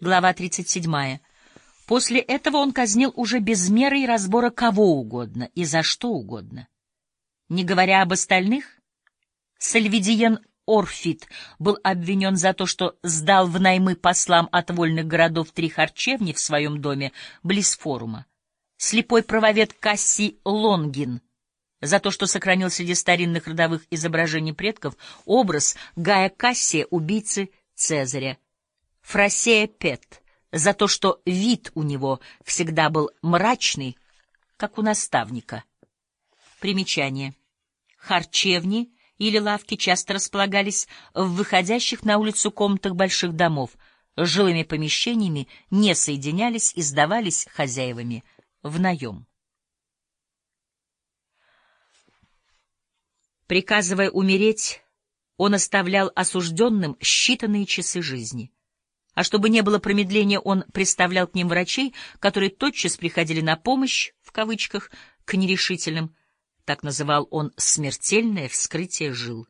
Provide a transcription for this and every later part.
Глава 37. После этого он казнил уже без меры и разбора кого угодно и за что угодно. Не говоря об остальных, Сальвидиен Орфит был обвинен за то, что сдал в наймы послам от вольных городов три харчевни в своем доме близ форума. Слепой правовед Касси Лонгин за то, что сохранил среди старинных родовых изображений предков образ Гая Кассия, убийцы Цезаря. Фросея Пет за то, что вид у него всегда был мрачный, как у наставника. Примечание. Харчевни или лавки часто располагались в выходящих на улицу комнатах больших домов, с жилыми помещениями не соединялись и сдавались хозяевами в наем. Приказывая умереть, он оставлял осужденным считанные часы жизни. А чтобы не было промедления, он представлял к ним врачей, которые тотчас приходили на помощь, в кавычках, к нерешительным, так называл он смертельное вскрытие жил.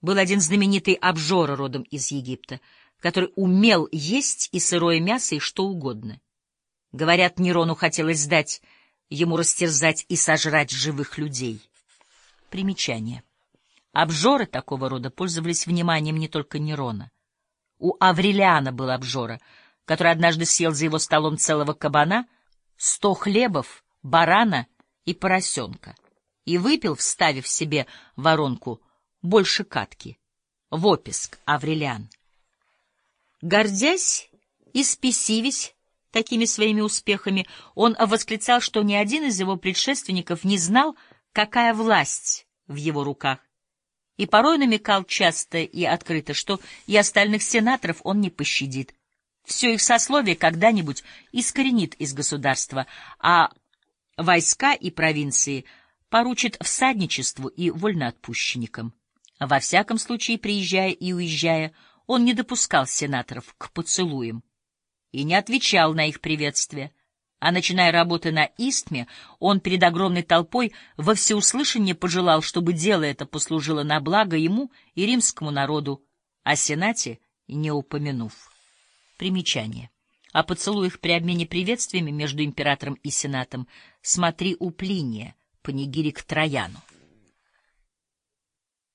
Был один знаменитый обжора родом из Египта, который умел есть и сырое мясо, и что угодно. Говорят, Нерону хотелось сдать, ему растерзать и сожрать живых людей. Примечание. Обжоры такого рода пользовались вниманием не только Нерона. У Аврелиана был обжора, который однажды съел за его столом целого кабана, сто хлебов, барана и поросенка, и выпил, вставив себе воронку, больше катки. Вописк Аврелиан. Гордясь и спесивясь такими своими успехами, он восклицал, что ни один из его предшественников не знал, какая власть в его руках, и порой намекал часто и открыто, что и остальных сенаторов он не пощадит. Все их сословие когда-нибудь искоренит из государства, а войска и провинции поручит всадничеству и вольноотпущенникам. Во всяком случае, приезжая и уезжая, он не допускал сенаторов к поцелуям и не отвечал на их приветствие — а начиная работы на Истме, он перед огромной толпой во всеуслышание пожелал, чтобы дело это послужило на благо ему и римскому народу, о Сенате не упомянув. Примечание. О поцелуях при обмене приветствиями между императором и Сенатом смотри у Плиния, панигирик Трояну.